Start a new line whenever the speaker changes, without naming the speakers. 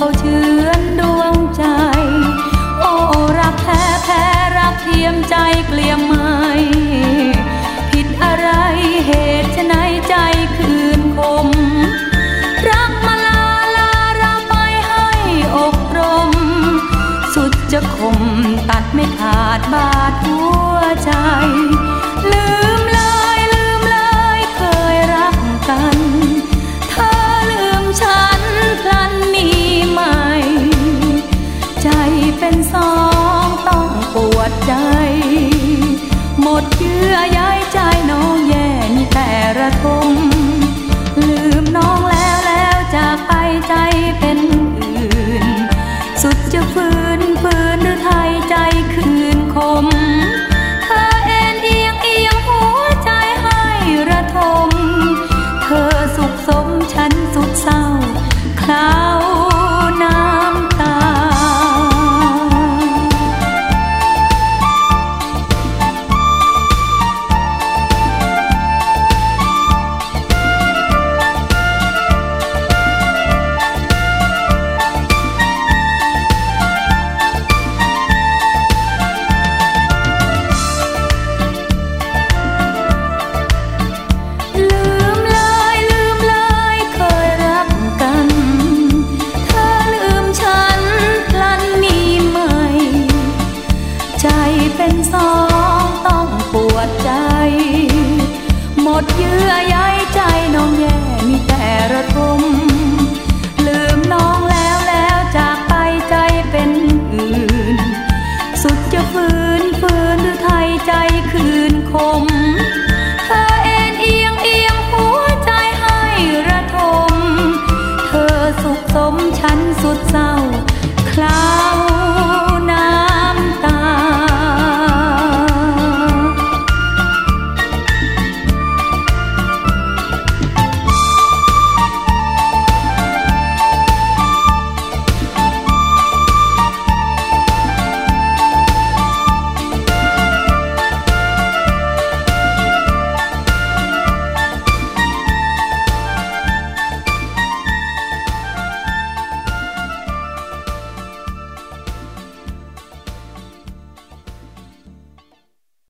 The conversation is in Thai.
เขาเชือนดวงใจ โอ้รักแท้แพ้รักเทียมใจเกลี่ยมไม่ผิดอะไรเหตุไฉนใจคืนคม รักมาลาลาเราไปให้อกรม สุดจะคมตัดไม่ขาดบาดหัวใจ ใจ หมดเชื่อใยใจน้องแย่มีแต่ระทม ดเยื่อใยใจน้องแย่มีแต่ระทมลืมน้องแล้วแล้วจากไปใจเป็นอื่น สุดจะฝืนฝืนหรือไทยใจคืนคม เธอเอ็นเอียงเอียงหัวใจให้ระทม เธอสุขสมฉันสุดเศร้าคลา